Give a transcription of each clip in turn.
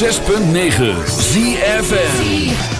106.9 ZFN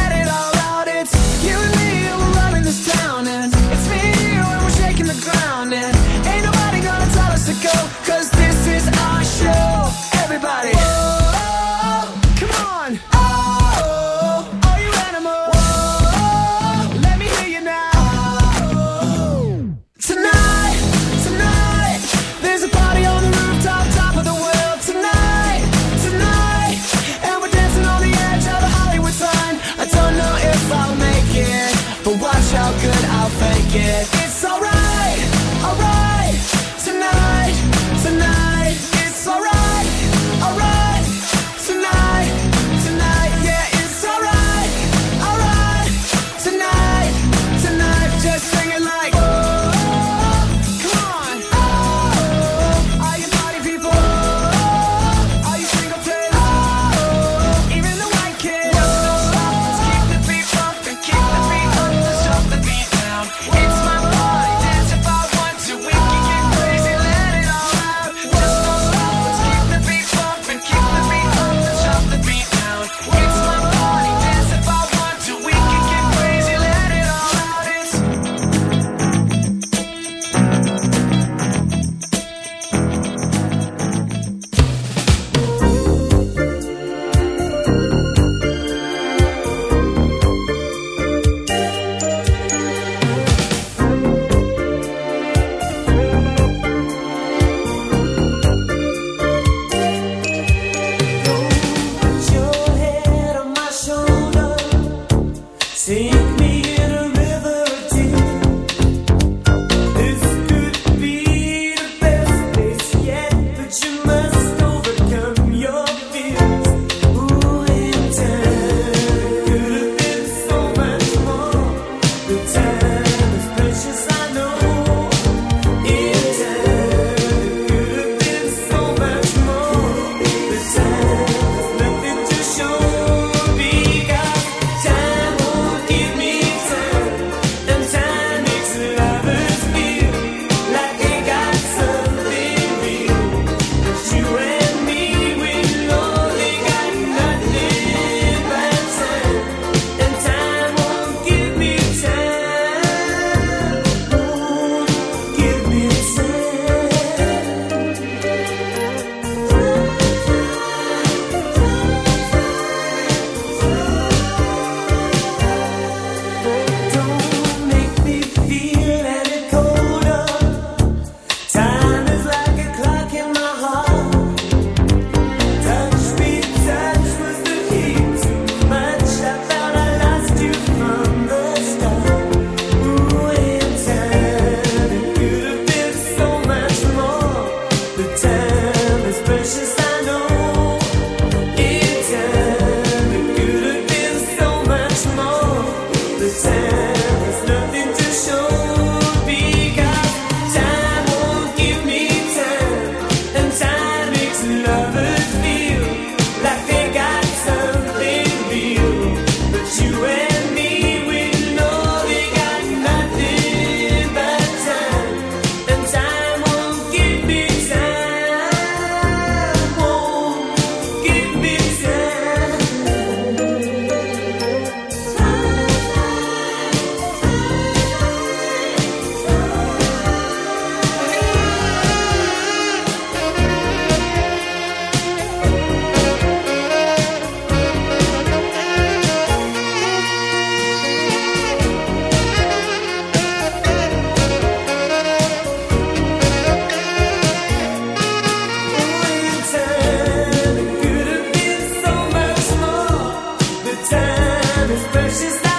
This is the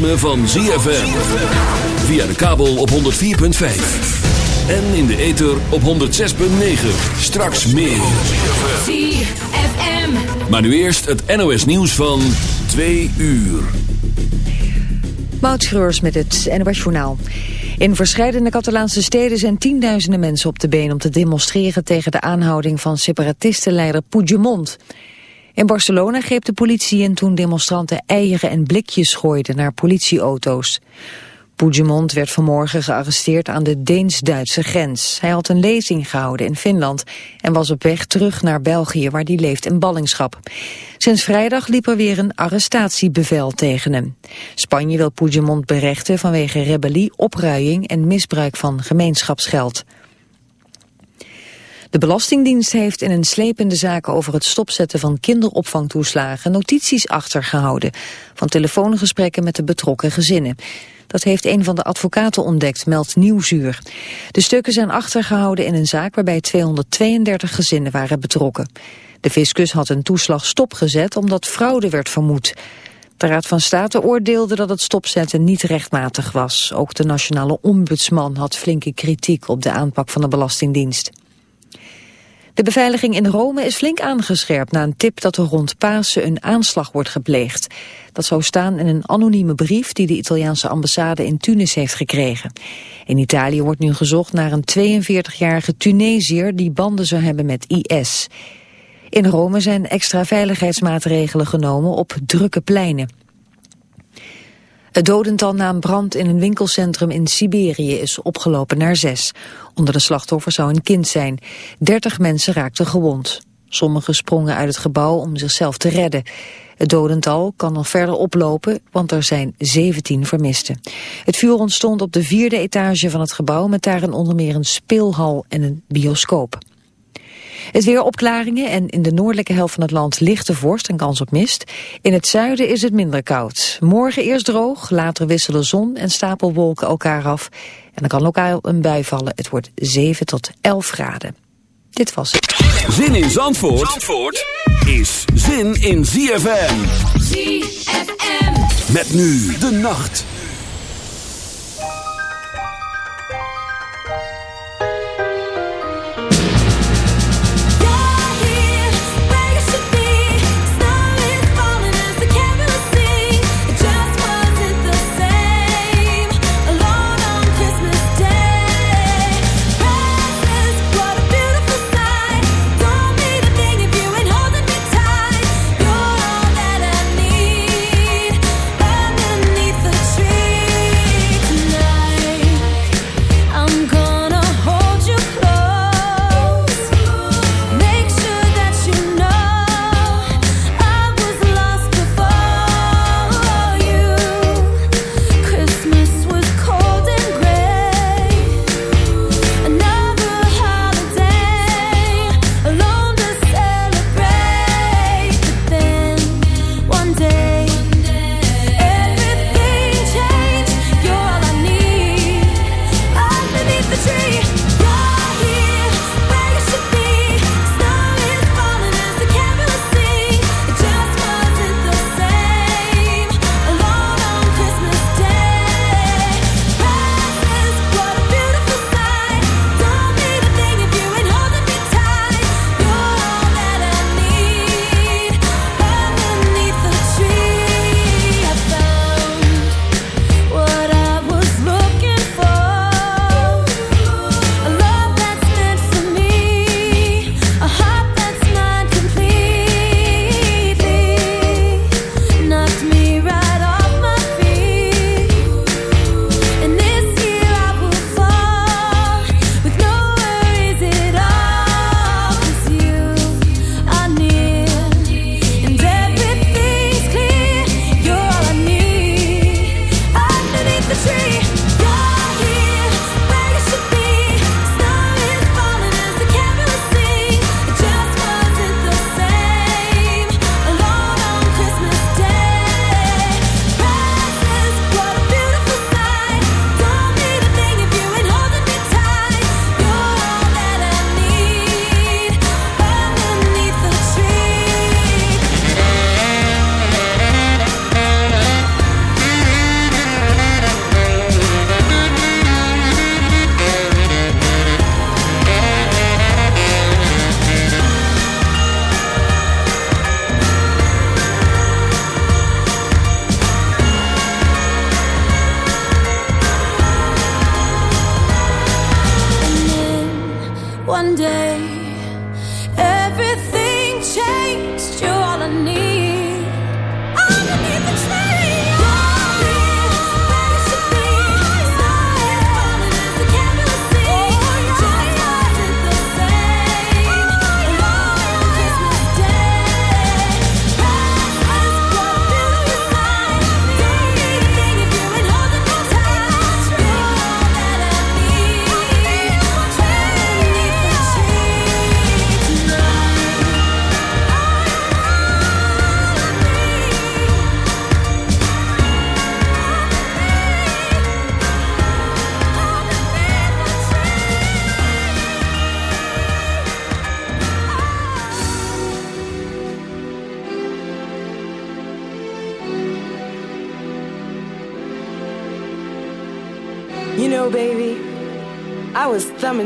ritme van ZFM. Via de kabel op 104.5. En in de ether op 106.9. Straks meer. ZFM. Maar nu eerst het NOS nieuws van 2 uur. Moutschreurs met het NOS Journaal. In verschillende Catalaanse steden zijn tienduizenden mensen op de been... om te demonstreren tegen de aanhouding van separatistenleider Puigdemont. In Barcelona greep de politie in toen demonstranten eieren en blikjes gooiden naar politieauto's. Puigdemont werd vanmorgen gearresteerd aan de Deens-Duitse grens. Hij had een lezing gehouden in Finland en was op weg terug naar België waar hij leeft in ballingschap. Sinds vrijdag liep er weer een arrestatiebevel tegen hem. Spanje wil Puigdemont berechten vanwege rebellie, opruiing en misbruik van gemeenschapsgeld. De Belastingdienst heeft in een slepende zaak over het stopzetten van kinderopvangtoeslagen notities achtergehouden van telefoongesprekken met de betrokken gezinnen. Dat heeft een van de advocaten ontdekt, meldt Nieuwsuur. De stukken zijn achtergehouden in een zaak waarbij 232 gezinnen waren betrokken. De fiscus had een toeslag stopgezet omdat fraude werd vermoed. De Raad van State oordeelde dat het stopzetten niet rechtmatig was. Ook de nationale ombudsman had flinke kritiek op de aanpak van de Belastingdienst. De beveiliging in Rome is flink aangescherpt na een tip dat er rond Pasen een aanslag wordt gepleegd. Dat zou staan in een anonieme brief die de Italiaanse ambassade in Tunis heeft gekregen. In Italië wordt nu gezocht naar een 42-jarige Tunesiër die banden zou hebben met IS. In Rome zijn extra veiligheidsmaatregelen genomen op drukke pleinen. Het dodental na een brand in een winkelcentrum in Siberië is opgelopen naar zes. Onder de slachtoffers zou een kind zijn. Dertig mensen raakten gewond. Sommigen sprongen uit het gebouw om zichzelf te redden. Het dodental kan nog verder oplopen, want er zijn 17 vermisten. Het vuur ontstond op de vierde etage van het gebouw... met daarin onder meer een speelhal en een bioscoop. Het weer opklaringen en in de noordelijke helft van het land lichte vorst en kans op mist. In het zuiden is het minder koud. Morgen eerst droog, later wisselen zon en stapelwolken elkaar af. En dan kan lokaal een bui vallen. Het wordt 7 tot 11 graden. Dit was het. Zin in Zandvoort, Zandvoort is zin in ZFM. ZFM. Met nu de nacht.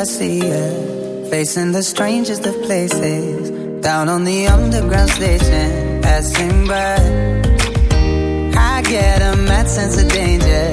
I see you Facing the strangest of places. Down on the underground station, passing by. I get a mad sense of danger